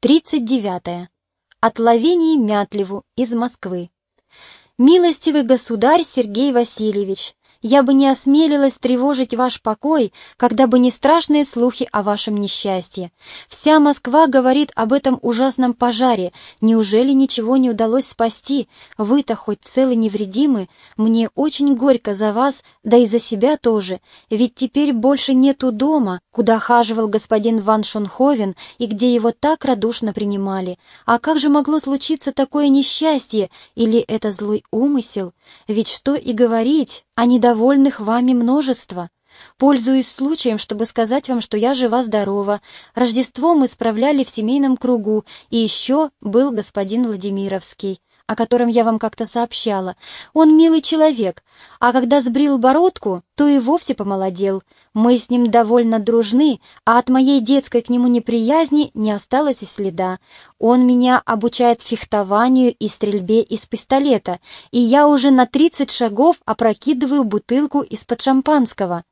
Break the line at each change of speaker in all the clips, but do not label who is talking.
39. От Лавении Мятлеву из Москвы. Милостивый государь Сергей Васильевич, я бы не осмелилась тревожить ваш покой, когда бы не страшные слухи о вашем несчастье. Вся Москва говорит об этом ужасном пожаре. Неужели ничего не удалось спасти? Вы-то хоть целы невредимы? Мне очень горько за вас, да и за себя тоже. Ведь теперь больше нету дома, куда хаживал господин Ван Шонховен и где его так радушно принимали. А как же могло случиться такое несчастье? Или это злой умысел? Ведь что и говорить, а недовольных вами множество. Пользуюсь случаем, чтобы сказать вам, что я жива-здорова. Рождество мы справляли в семейном кругу, и еще был господин Владимировский о котором я вам как-то сообщала. Он милый человек, а когда сбрил бородку, то и вовсе помолодел. Мы с ним довольно дружны, а от моей детской к нему неприязни не осталось и следа. Он меня обучает фехтованию и стрельбе из пистолета, и я уже на тридцать шагов опрокидываю бутылку из-под шампанского.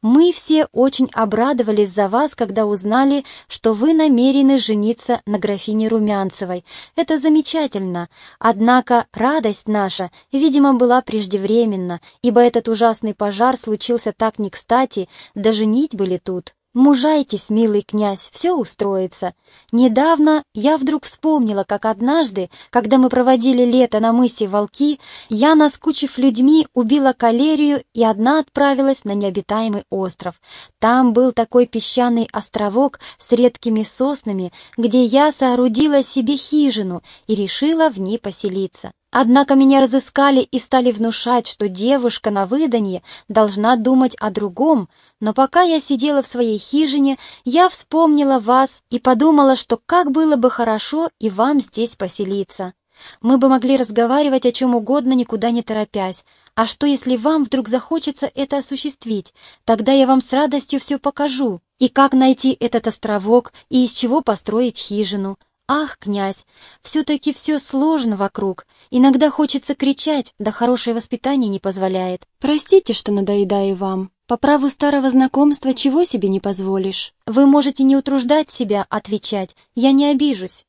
Мы все очень обрадовались за вас, когда узнали, что вы намерены жениться на графине Румянцевой. Это замечательно. Однако радость наша, видимо, была преждевременна, ибо этот ужасный пожар случился так не кстати, да женить были тут. «Мужайтесь, милый князь, все устроится. Недавно я вдруг вспомнила, как однажды, когда мы проводили лето на мысе Волки, я, наскучив людьми, убила калерию и одна отправилась на необитаемый остров. Там был такой песчаный островок с редкими соснами, где я соорудила себе хижину и решила в ней поселиться. Однако меня разыскали и стали внушать, что девушка на выданье должна думать о другом, но пока я сидела в своей хижине, я вспомнила вас и подумала, что как было бы хорошо и вам здесь поселиться. Мы бы могли разговаривать о чем угодно, никуда не торопясь. А что, если вам вдруг захочется это осуществить? Тогда я вам с радостью все покажу. И как найти этот островок, и из чего построить хижину. «Ах, князь, все-таки все сложно вокруг. Иногда хочется кричать, да хорошее воспитание не позволяет. Простите, что надоедаю вам. По праву старого знакомства чего себе не позволишь? Вы можете не утруждать себя отвечать, я не обижусь.